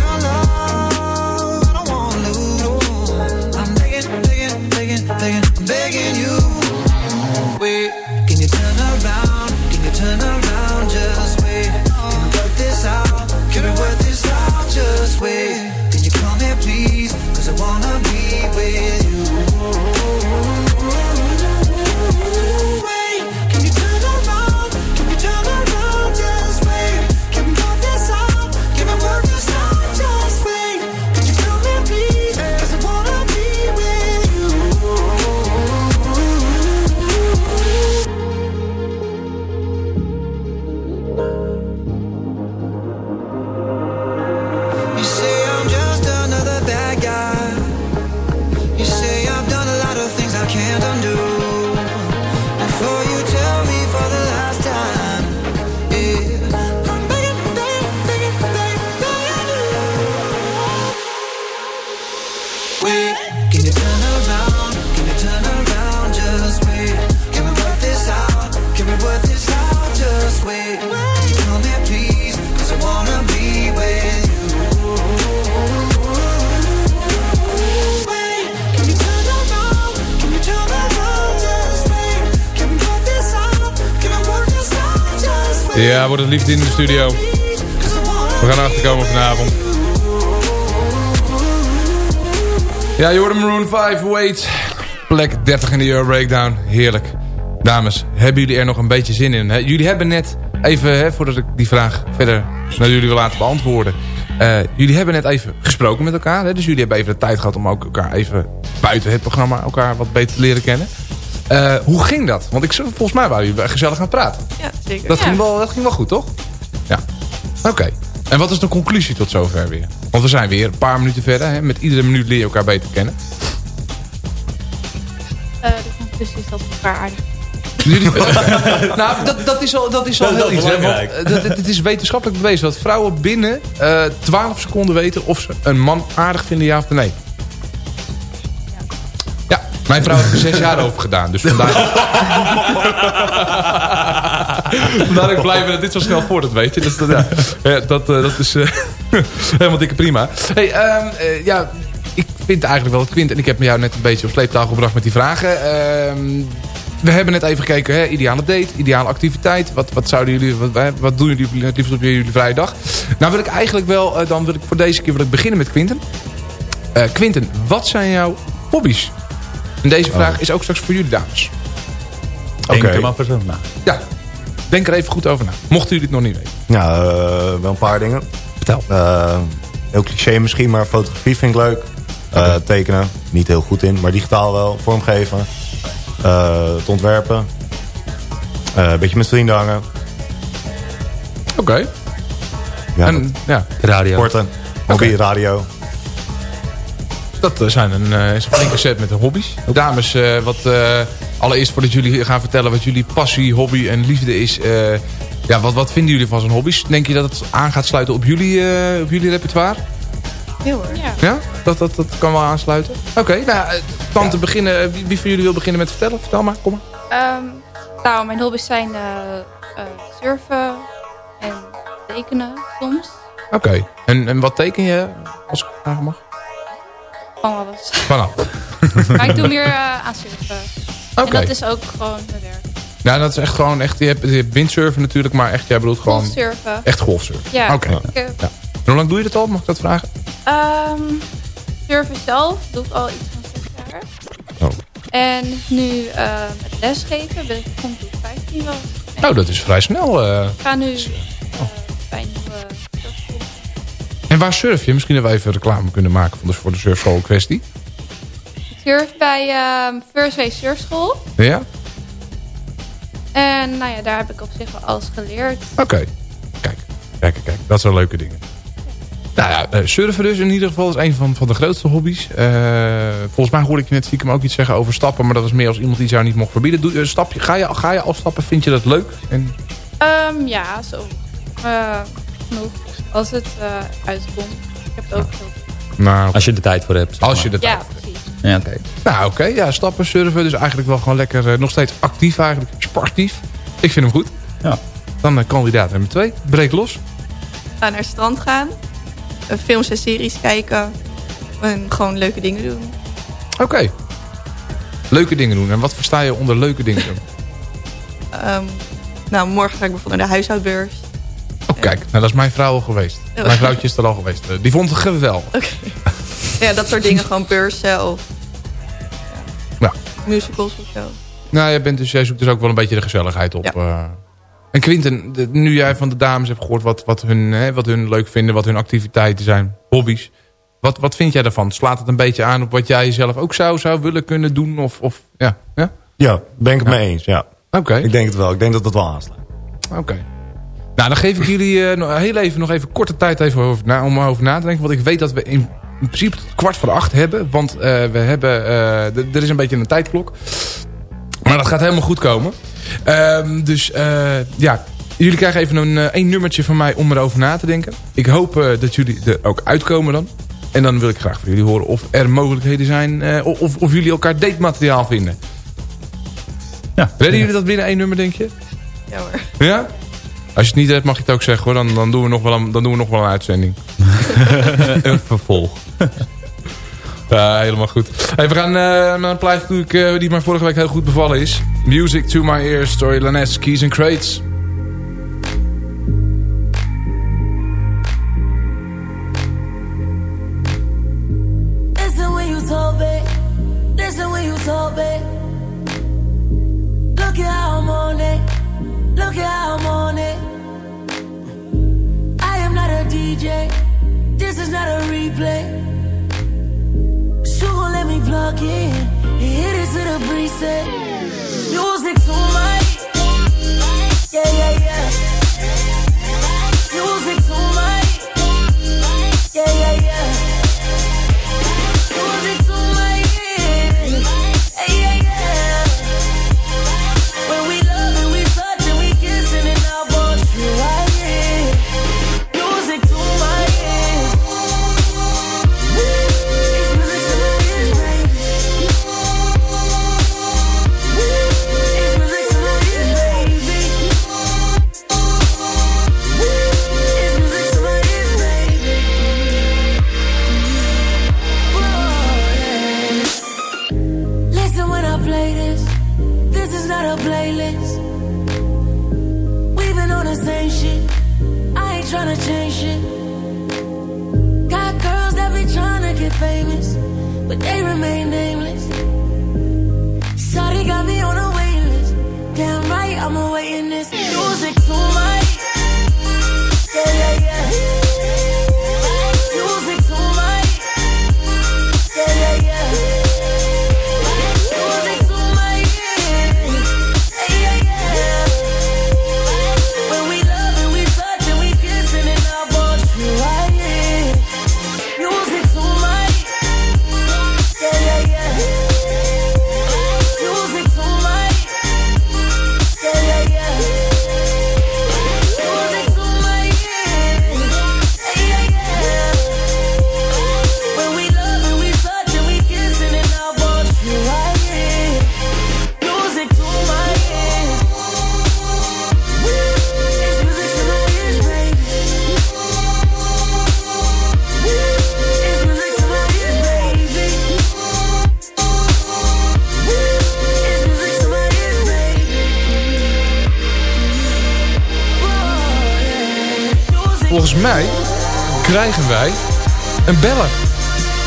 Ja, wordt het liefde in de studio. We gaan erachter komen vanavond. Ja, je Maroon 5, Wait. Plek 30 in de Euro Breakdown. Heerlijk. Dames, hebben jullie er nog een beetje zin in? Jullie hebben net, even hè, voordat ik die vraag verder naar jullie wil laten beantwoorden. eh, jullie hebben net even gesproken met elkaar. Hè? Dus jullie hebben even de tijd gehad om ook elkaar even buiten het programma elkaar wat beter te leren kennen. Eh, hoe ging dat? Want ik, volgens mij waren jullie gezellig aan het praten. Ja, zeker. Dat, Ja. ging wel, dat ging wel goed, toch? Ja. Oké. En wat is de conclusie tot zover weer? Want we zijn weer een paar minuten verder. Hè? Met iedere minuut leer je elkaar beter kennen. Eh, de conclusie is dat we elkaar aardig nou, dat, dat is al, dat is al Dat is heel wel iets. Want, eh, dat- het is wetenschappelijk bewezen dat vrouwen binnen eh 12 seconden weten of ze een man aardig vinden, ja of nee. Mijn vrouw heeft er zes jaar over gedaan. Dus vandaar... vandaar ik blij ben dat dit zo snel voordat, weet je. Dus dat, ja, Ja, dat, eh, dat is eh, helemaal dikke prima. Hey, ehm, eh, ja, ik vind eigenlijk wel dat Quint... en ik heb me jou net een beetje op sleeptouw gebracht met die vragen. Ehm, we hebben net even gekeken, hè, ideale date, ideale activiteit. Wat, wat zouden jullie, wat, wat doen jullie het liefst op jullie vrije dag? Nou wil ik eigenlijk wel, eh, dan wil ik voor deze keer wil ik beginnen met Quinten. Eh Quinten, wat zijn jouw hobby's? En deze vraag is ook straks voor jullie dames. Denk Oké. er maar voor zo na. Ja, denk er even goed over na. Mochten jullie het nog niet weten. Eh, wel een paar dingen. Vertel. Eh, heel cliché misschien, maar fotografie vind ik leuk. Eh, tekenen, niet heel goed in, maar digitaal wel. Vormgeven. Eh, het ontwerpen. Eh, een beetje met vrienden hangen. Oké. Ja, En, ja. Radio. Sporten. Hobby, radio. Dat eh, zijn een, eh, is een flinke set met de hobby's. Dames, eh, wat, eh, allereerst voordat jullie gaan vertellen wat jullie passie, hobby en liefde is. eh, ja, wat, wat vinden jullie van zo'n hobby's? Denk je dat het aan gaat sluiten op jullie, eh, op jullie repertoire? Heel hoor. Ja. Ja? Dat, dat, dat kan wel aansluiten? Oké, nou, dan te beginnen. Wie, wie van jullie wil beginnen met vertellen? Vertel maar, kom maar. Ehm, nou, mijn hobby's zijn eh, eh, surfen en tekenen soms. Oké, en, en wat teken je als ik vragen mag? Van alles. Maar ik doe meer eh, aan surfen. Oké. En dat is ook gewoon mijn werk. Ja, dat is echt gewoon echt. Je hebt, je hebt windsurfen natuurlijk, maar echt, jij bedoelt gewoon. Golfsurfen. Echt golfsurfen. Ja. Oké. Ja. Hoe lang doe je dat al? Mag ik dat vragen? Ehm, surfen zelf doe ik al iets van zes jaar. Oh. En nu eh, lesgeven ben ik rond de 15 wel. Nou, dat is vrij snel. eh. Ik ga nu eh, bij een nieuwe waar surf je? Misschien dat we even reclame kunnen maken voor de, voor de surfschool kwestie. Ik surf bij ehm First Wave Surfschool. Ja? En nou ja, daar heb ik op zich wel alles geleerd. Oké. Kijk, kijk, kijk. Dat zijn leuke dingen. Nou ja, eh, surfen dus in ieder geval is een van, van de grootste hobby's. Eh, volgens mij hoorde ik je net stiekem ook iets zeggen over stappen. Maar dat was meer als iemand die jou niet mocht verbieden. Doe, eh, stap je, ga, je, ga je al stappen? Vind je dat leuk? En, Ehm, ja, zo. Genoeg. Als het eh, uitkomt. Ik heb het ook nou, Als je er tijd voor hebt. zeg als je maar. dat Ja, precies. Ja, oké. Nou, oké. ja, stappen, surfen. Dus eigenlijk wel gewoon lekker eh, nog steeds actief eigenlijk. Sportief. Ik vind hem goed. Ja. Dan eh, kandidaat nummer twee. Breek los. Ga naar het strand gaan. Films en series kijken. En gewoon leuke dingen doen. Oké. Leuke dingen doen. En wat versta je onder leuke dingen doen? Ehm, Nou, morgen ga ik bijvoorbeeld naar de huishoudbeurs. Oh, kijk, nou, dat is mijn vrouw al geweest. Ja. Mijn vrouwtje is er al geweest. Eh, Die vond het geweldig. Oké. ja, dat soort dingen. Gewoon beurzen of Ja. musicals of zo. Nou, jij, bent dus, jij zoekt dus ook wel een beetje de gezelligheid op. eh. En Quinten, de- nu jij van de dames hebt gehoord wat, wat, hun, hè, wat hun leuk vinden, wat hun activiteiten zijn, hobby's. Wat, wat vind jij daarvan? Slaat het een beetje aan op wat jij zelf ook zou, zou willen kunnen doen? Of, of, ja, ja? Ja, ben ik het mee eens, ja. Oké. Ik denk het wel. Ik denk dat dat wel aanslaat. Oké. Nou, dan geef ik jullie eh, nog heel even, nog even korte tijd even over, na, om over na te denken. Want ik weet dat we in, in principe kwart voor acht hebben. Want eh, we hebben, eh, er is een beetje een tijdklok. Maar dat gaat helemaal goed komen. Ehm, dus eh, ja, jullie krijgen even een eh, één nummertje van mij om erover na te denken. Ik hoop eh, dat jullie er ook uitkomen dan. En dan wil ik graag van jullie horen of er mogelijkheden zijn. eh, of, of, of jullie elkaar datemateriaal vinden. Ja. Redden jullie dat binnen één nummer, denk je? Ja hoor. Ja? Als je het niet hebt, mag je het ook zeggen hoor. Dan, dan, doen, we nog wel een, dan doen we nog wel een uitzending. een vervolg. Ja, helemaal goed. Hey, we gaan eh, naar een plaatje toe ik, eh, die mij vorige week heel goed bevallen is. Music to my ears, Story Lanes, Keys and Crates. DJ. This is not a replay. So gon' let me plug in and hit it to the preset. Music to my yeah yeah yeah.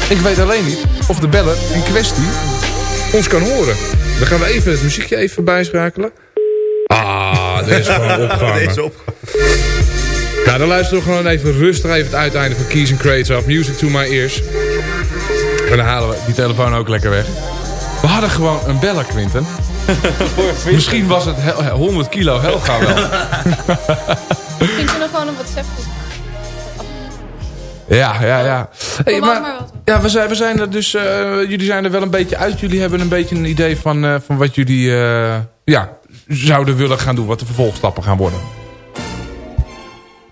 Ik weet alleen niet of de beller in kwestie ons kan horen. Dan gaan we even het muziekje even bijschakelen. Ah, deze is gewoon opgehangen. Deze op. Ja, dan luisteren we gewoon even rustig even het uiteinde van Keys and Crates af. Music to my ears. En dan halen we die telefoon ook lekker weg. We hadden gewoon een beller, Quinten. Misschien was het hel- 100 kilo Helga wel. Vind je nog gewoon een WhatsApp? Ja, ja, ja. Hey, maar, ja, we zijn, we zijn er dus, eh, jullie zijn er wel een beetje uit. Jullie hebben een beetje een idee van, eh, van wat jullie eh, ja, zouden willen gaan doen. Wat de vervolgstappen gaan worden.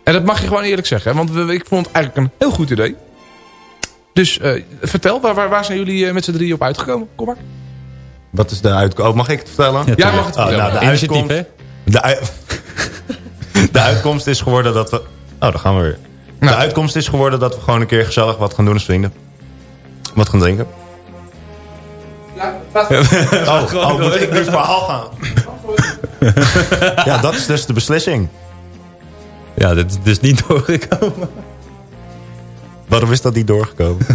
En dat mag je gewoon eerlijk zeggen. hè, Want we, ik vond het eigenlijk een heel goed idee. Dus eh, vertel, waar, waar, waar zijn jullie met z'n drieën op uitgekomen? Kom maar. Wat is de uitkomst? Oh, mag ik het vertellen? Ja, Jij mag het Oh, vertellen. nou, de, Initiatief, uitkomst, de, ui- de uitkomst is geworden dat we... Oh, daar gaan we weer. Nou. De uitkomst is geworden dat we gewoon een keer gezellig wat gaan doen als vrienden. Wat gaan drinken. Oh, oh, moet ik nu verhaal gaan? ja, dat is dus de beslissing. Ja, dit is dus niet doorgekomen. Waarom is dat niet doorgekomen?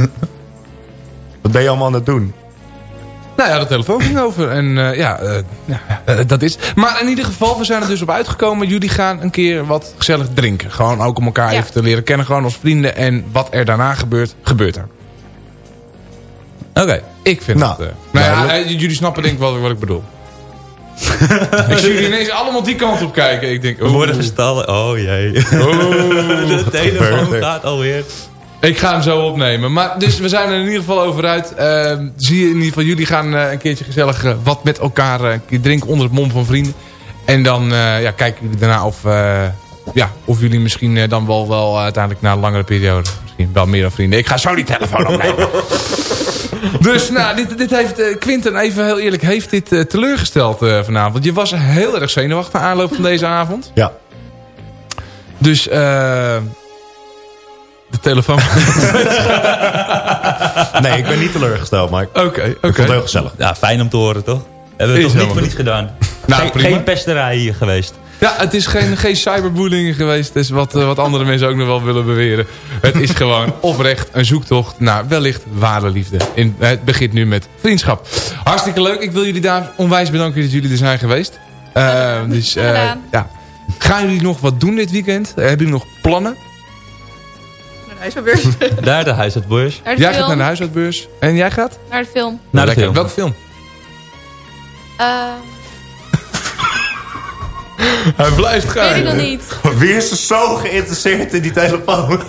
Wat ben je allemaal aan het doen? Nou ja, de telefoon ging over. En eh, ja, eh, ja eh, dat is. Maar in ieder geval, we zijn er dus op uitgekomen. Jullie gaan een keer wat gezellig drinken. Gewoon ook om elkaar Ja. even te leren kennen. Gewoon als vrienden. En wat er daarna gebeurt, gebeurt er. Oké. Ik vind Nou, het... eh, nou ja, jullie snappen denk ik wel wat ik bedoel. ik zie jullie ineens allemaal die kant op kijken. Ik denk, We worden gestallen. Oh jee. De telefoon gaat alweer. Ik ga hem zo opnemen. Maar dus we zijn er in ieder geval over uit. Ehm, zie je in ieder geval, jullie gaan eh, een keertje gezellig eh, wat met elkaar eh, drinken onder het mom van vrienden. En dan ja, kijken jullie daarna of, ja, of jullie misschien dan wel, wel uiteindelijk na een langere periode, misschien wel meer dan vrienden. Ik ga zo die telefoon opnemen. dus nou, dit, dit heeft Quinten, even heel eerlijk, heeft dit teleurgesteld vanavond. Je was heel erg zenuwachtig aan aanloop van deze avond. Ja. Dus eh de telefoon. Nee, ik ben niet teleurgesteld, maar ik, Oké, ik oké. vond het heel gezellig. Ja, fijn om te horen, toch? Hebben we Is toch niet voor niets gedaan. Nou, geen, prima. geen pesterij hier geweest. Ja, het is geen, geen cyberbullying geweest. Het is wat, eh, wat andere mensen ook nog wel willen beweren. Het is gewoon oprecht een zoektocht naar wellicht ware liefde. In, het begint nu met vriendschap. Hartstikke leuk. Ik wil jullie daar onwijs bedanken dat jullie er zijn geweest. Eh, dus, eh, ja. Gaan jullie nog wat doen dit weekend? Eh, hebben jullie nog plannen? Alweer. Daar de huisartsbeurs. Naar de Jij film. gaat naar de huisartsbeurs. En jij gaat? Naar de film. Naar de film. Welke film? Eh, Hij blijft gaan. weet ik nog niet. Wie is er zo geïnteresseerd in die telefoon?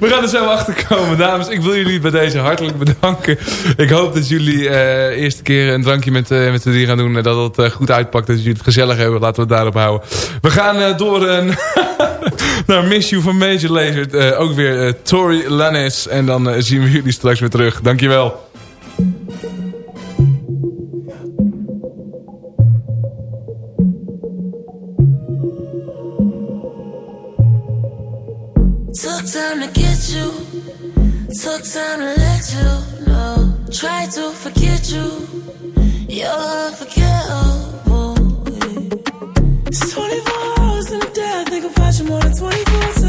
We gaan er zo achter komen, dames. Ik wil jullie bij deze hartelijk bedanken. Ik hoop dat jullie eh eerste keer een drankje met, eh met z'n drie gaan doen. En dat het eh, goed uitpakt. Dat jullie het gezellig hebben. Laten we het daarop houden. We gaan eh, door eh, naar Miss You van Major Lazer. Eh, ook weer eh, Tori Lannis. En dan eh, zien we jullie straks weer terug. Dankjewel. Took time to get you, took time to let you know. Try to forget you, you're unforgettable. It's 24 I think about you more than 24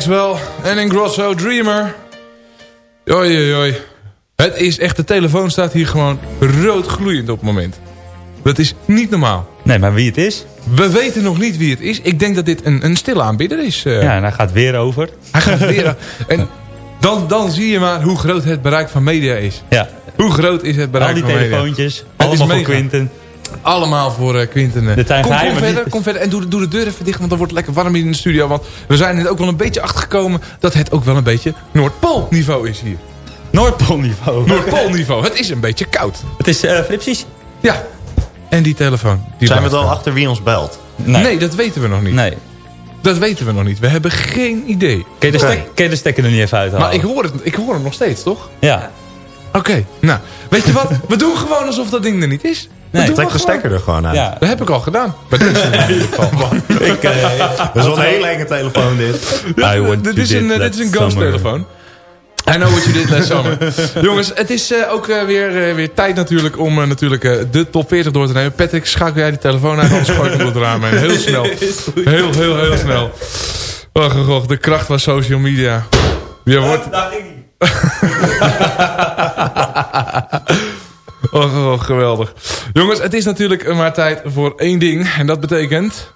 Axwell en Ingrosso Dreamer. Oi, oi. Het is echt, de telefoon staat hier gewoon rood gloeiend op het moment. Dat is niet normaal. Nee, maar wie het is? We weten nog niet wie het is. Ik denk dat dit een, een stille is. eh. Ja, en hij gaat weer over. Hij gaat weer... en dan, dan zie je maar hoe groot het bereik van media is. Ja. Hoe groot is het bereik Al die van media? telefoontjes, Het is allemaal mega. Quinten. Allemaal voor eh, Quinten. eh. Zijn kom, verder, kom verder. En doe, de- doe de deur even dicht, want dan wordt het lekker warm hier in de studio. Want we zijn er ook wel een beetje achtergekomen dat het ook wel een beetje Noordpoolniveau is hier. Noordpoolniveau. Noordpoolniveau. Het is een beetje koud. Het is eh flipsies. Ja. En die telefoon. Die Zijn we wel gaan. achter wie ons belt? Nee. dat weten we nog niet. Nee. Dat weten we nog niet. We hebben geen idee. Kun je de, stek, kun je de stekker er niet even uithalen? Maar ik hoor, het, ik hoor hem nog steeds, toch? Ja. Oké, nou, weet je wat? We doen gewoon alsof dat ding er niet is. Nee, trek de stekker er gewoon uit. Ja. Dat heb ik al gedaan. Bij deze in ieder geval. ik, eh, Dat is wel een hele enge telefoon dit. I want dit, is een, eh, dit is een ghost summer. telefoon. I know what you did last summer. Jongens, het is eh, ook eh, weer, eh, weer tijd natuurlijk om eh, natuurlijk, eh, de top 40 door te nemen. Patrick, schakel jij die telefoon uit, anders gooi ik hem door het raam heen. Heel snel. Heel, heel, heel snel. Och, och, och, de kracht van social media. Je wordt... Och, och, och, geweldig. Jongens, het is natuurlijk maar tijd voor één ding. En dat betekent...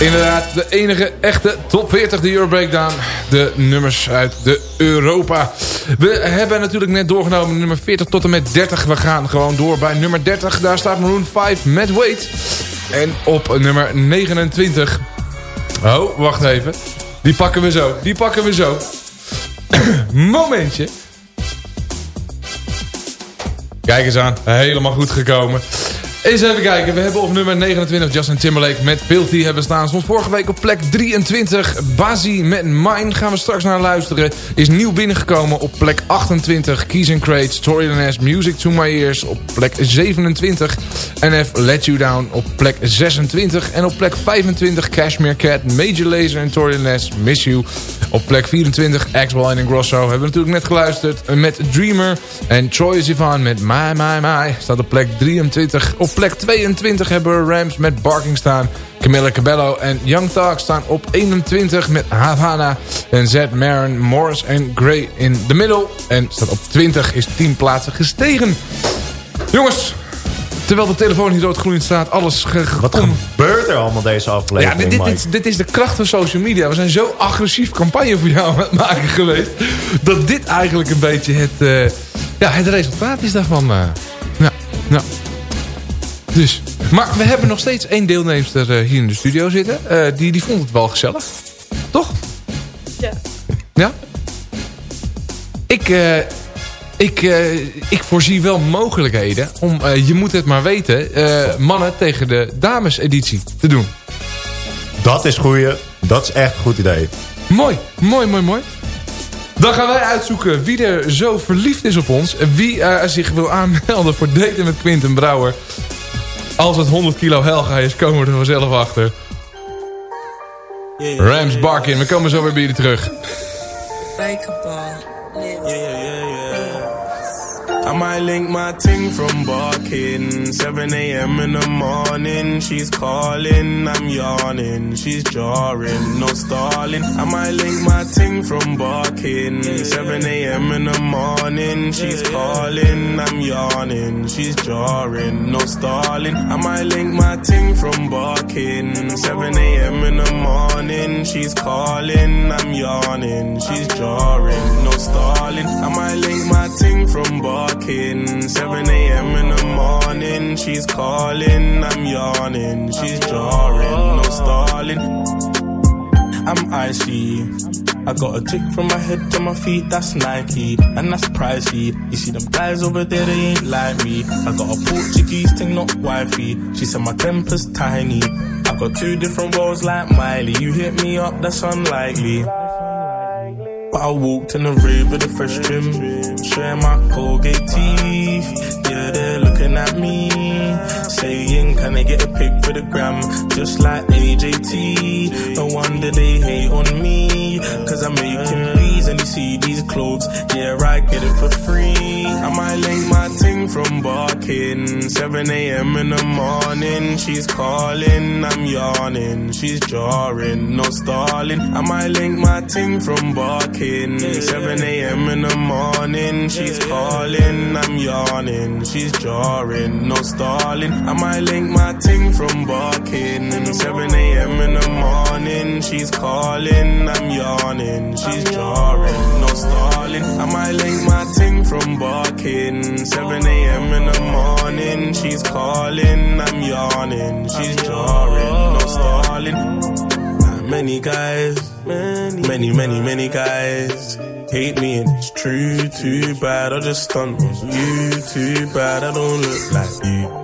Inderdaad, de enige echte top 40, de Euro Breakdown. De nummers uit de Europa. We hebben natuurlijk net doorgenomen nummer 40 tot en met 30. We gaan gewoon door bij nummer 30. Daar staat Maroon 5 met Wait. En op nummer 29... Oh, wacht even. Die pakken we zo. Die pakken we zo. Momentje. Kijk eens aan. Helemaal goed gekomen. Eens even kijken. We hebben op nummer 29 Justin Timberlake met Filthy hebben staan. Stond vorige week op plek 23. Bazi met Mine gaan we straks naar luisteren. Is nieuw binnengekomen op plek 28. Keys and Crates, Tory Lanez, Music to My Ears op plek 27. NF Let You Down op plek 26. En op plek 25 Cashmere Cat, Major Lazer en Tory Lanez, Miss You. Op plek 24 Axel en Grosso hebben we natuurlijk net geluisterd met Dreamer. En Troy Sivan met My My My staat op plek 23. Op plek 22 hebben we Rams met Barking staan. Camilla Cabello en Young Thug staan op 21 met Havana. En Zed Maron, Morris en Gray in de middel. En staat op 20 is 10 plaatsen gestegen. Jongens, terwijl de telefoon hier rood-groen staat, alles Wat gebeurt er allemaal deze ja, aflevering, dit, dit, dit, dit is de kracht van social media. We zijn zo agressief campagne voor jou aan het maken geweest. Dat dit eigenlijk een beetje het, eh, ja, het resultaat is daarvan. eh. ja, ja. Dus. Maar we hebben nog steeds één deelnemster eh, hier in de studio zitten. Eh, die, die vond het wel gezellig. Toch? Ja. Ja? Ik, eh, ik, eh, ik voorzie wel mogelijkheden om, eh, je moet het maar weten, eh, mannen tegen de dames editie te doen. Dat is goeie. Dat is echt een goed idee. Mooi, mooi, mooi, mooi. Dan gaan wij uitzoeken wie er zo verliefd is op ons. En wie zich wil aanmelden voor daten met Quinten Brouwer. Als het 100 kilo Helga is, komen we er vanzelf achter. Rams Barkin, we komen zo weer bij jullie terug. I might link my ting from barking. 7 a.m. in the morning, she's calling. I'm yawning, she's jarring, no stalling. I might link my ting from barking. 7 a.m. in the morning, she's calling. I'm yawning, she's jarring, no stalling. I might link my ting from barking. 7 a.m. in the morning, she's calling. I'm yawning, she's jarring, no stalling. I might link my ting from barking. 7 a.m. in the morning, she's calling. I'm yawning, she's jarring, no stalling. I'm icy. I got a tick from my head to my feet, that's Nike, and that's pricey. You see them guys over there, they ain't like me. I got a Portuguese thing, not wifey. She said my temper's tiny. I got two different roles like Miley. You hit me up, that's unlikely. But I walked in the rave with a fresh trim, showing my Colgate teeth. Yeah, they're looking at me, saying, Can I get a pic for the gram? Just like AJT. No wonder they hate on me, cause I'm making these and you see these clothes. Yeah, I get it for free. I might link my ting from barking. 7 a.m. in the morning, she's calling. I'm yawning, she's jarring, no stalling. I might link my ting from barking. 7 a.m. in the morning, she's calling. I'm yawning, she's jarring, no stalling. I might link my ting from barking. 7 a.m. in the morning, she's calling. I'm yawning, she's jarring, no stalling. I might link my ting from barking. 7 a.m. in the morning, she's calling. I'm yawning, she's jarring, no stalling. Many guys, many, many, many, guys hate me and it's true. Too bad I just stunt on you. Too bad I don't look like you.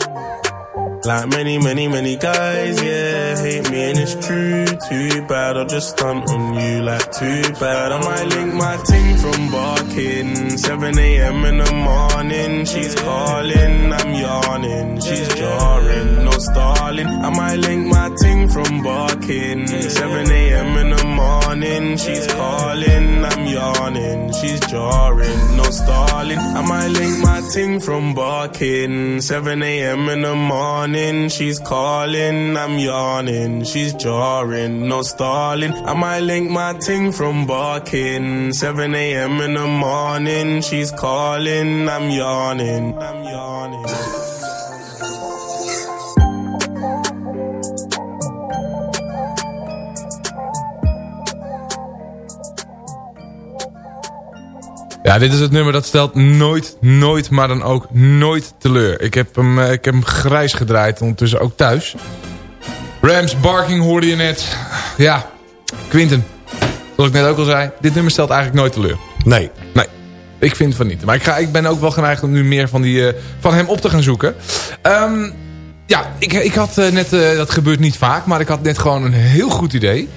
Like many, many, many guys, yeah, hate me and it's true. Too bad I just stunt on you. Like too bad I might link my ting from barking. 7 a.m. in the morning, she's calling. I'm yawning, she's jarring, no stalling. I might link my ting from barking. 7 a.m. in the morning, she's calling. I'm yawning, she's jarring, no stalling. I might link my ting from barking. 7 a.m. in the morning. Morning, she's calling, I'm yawning, she's jarring, no stalling. I might link my ting from barking. 7 a.m. in the morning, she's calling, I'm yawning, I'm yawning. Ja, dit is het nummer dat stelt nooit, nooit, maar dan ook nooit teleur. Ik heb hem, eh, ik heb hem grijs gedraaid, ondertussen ook thuis. Rams Barking hoorde je net. Ja, Quinten. Zoals ik net ook al zei, dit nummer stelt eigenlijk nooit teleur. Nee. Nee, ik vind van niet. Maar ik, ga, ik ben ook wel geneigd om nu meer van, die, eh, van hem op te gaan zoeken. Ehm, ja, ik, ik had eh, net, dat gebeurt niet vaak, maar ik had net gewoon een heel goed idee.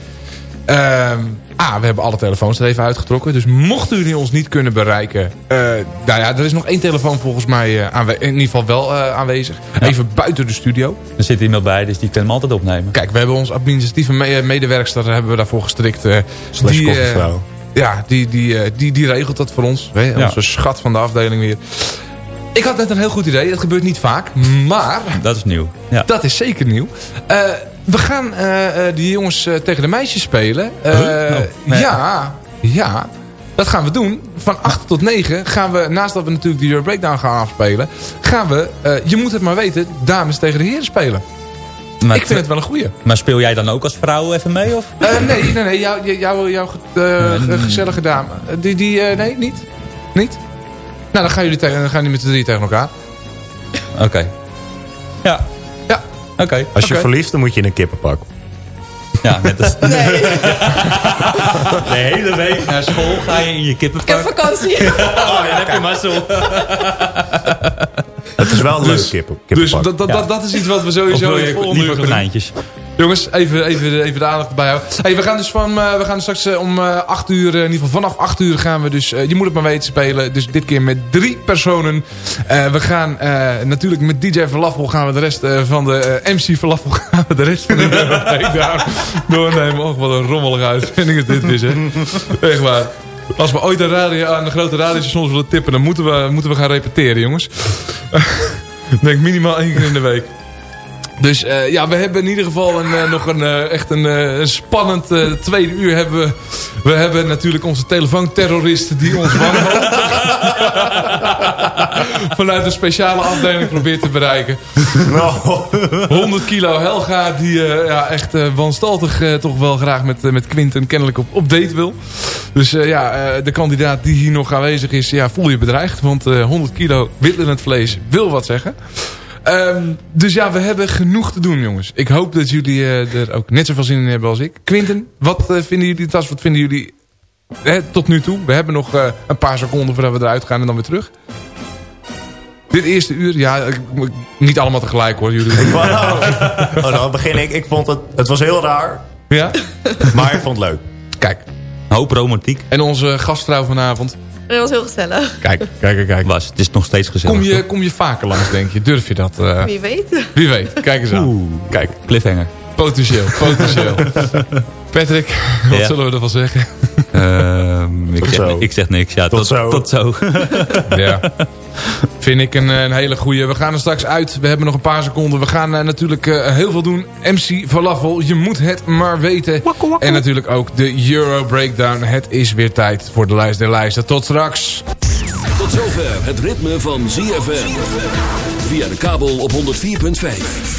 Ehm ah, we hebben alle telefoons er even uitgetrokken. Dus mochten jullie ons niet kunnen bereiken... eh, nou ja, er is nog één telefoon volgens mij eh, in ieder geval wel eh, aanwezig. Even buiten de studio. Er zit iemand bij, dus die kan hem altijd opnemen. Kijk, we hebben ons administratieve me- medewerkster hebben we daarvoor gestrikt. Slash die, ja, die, die, die, die regelt dat voor ons. Ja. Onze schat van de afdeling weer. Ik had net een heel goed idee. Dat gebeurt niet vaak. Maar... Dat is nieuw. Ja. Dat is zeker nieuw. Eh, we gaan eh, eh, die jongens eh, tegen de meisjes spelen. Huh? Oh, nee. Ja, ja. Dat gaan we doen. Van 8 tot 9 gaan we, naast dat we natuurlijk de Euro Breakdown gaan afspelen... gaan we, je moet het maar weten, dames tegen de heren spelen. Maar ik vind het wel een goeie. Maar speel jij dan ook als vrouw even mee? Of? Nee, nee, nee. Jouw jou, jou, Nee. gezellige dame. Die, die, nee, niet? Niet? Nou, dan gaan jullie, tegen, dan gaan jullie met z'n drie tegen elkaar. Oké. Ja. Oké. Als je verliest, dan moet je in een kippenpak. Ja, net als... De hele week naar school ga je in je kippenpak. Ik heb vakantie. Oh, ja, dan heb je mazzel. Het is wel een Dus- leuk kippen, Dus kippenpak. dat, dat, Ja. dat, is iets wat we Of sowieso wil in het je liever konijntjes? Jongens, even, even, even de aandacht erbij houden. Hey, we gaan dus van, eh, we gaan straks eh, om eh 8 uur, eh, in ieder geval vanaf 8 uur gaan we dus, je moet het maar weten, spelen. Dus dit keer met drie personen. We gaan natuurlijk met DJ Verlaffel gaan we de rest van de MC Verlaffel gaan we de rest van de Breakdown doornemen. Och, wat een rommelige uitzending is dit dus, hè. Echt waar. Als we ooit een radio, aan de grote radiostations willen tippen, dan moeten we, moeten we gaan repeteren, jongens. Denk minimaal één keer in de week. Dus eh, ja, we hebben in ieder geval een, eh, nog een, eh, echt een, een spannend tweede uur. Hebben we, we hebben natuurlijk onze telefoonterrorist die ons wanhoopt. Vanuit een speciale afdeling probeert te bereiken. 100 kilo Helga die ja, echt wanstaltig toch wel graag met, met Quinten kennelijk op, op date wil. Dus ja, de kandidaat die hier nog aanwezig is, ja, voel je bedreigd. Want eh 100 kilo wittelend vlees wil wat zeggen. Ehm, dus ja, we hebben genoeg te doen, jongens. Ik hoop dat jullie eh, er ook net zoveel zin in hebben als ik. Quinten, wat eh, vinden jullie, Tas, wat vinden jullie hè, tot nu toe? We hebben nog eh, een paar seconden voordat we eruit gaan en dan weer terug. Dit eerste uur, ja, ik- ik- niet allemaal tegelijk hoor. Jullie. Oh, dan begin ik. Ik vond het... Het was heel raar, Ja? maar ik vond het leuk. Kijk. Hoop romantiek. En onze gastvrouw vanavond. Dat was heel gezellig. Kijk, kijk, kijk. Was. Het is nog steeds gezellig. Kom je, kom je vaker langs, denk je? Durf je dat? eh? Wie weet. Wie weet. Kijk eens aan. Oeh. Kijk, Cliffhanger. potentieel, potentieel. Patrick, wat Ja. zullen we ervan zeggen? Ehm, ik, zeg, ik zeg niks. Ja, Tot tot, zo. Tot zo. Ja. Vind ik een, een hele goeie. We gaan er straks uit. We hebben nog een paar seconden. We gaan eh, natuurlijk eh, heel veel doen. MC Falafel, je moet het maar weten. En natuurlijk ook de Euro Breakdown. Het is weer tijd voor de lijst der lijsten. Tot straks. Tot zover het ritme van ZFM. Via de kabel op 104.5.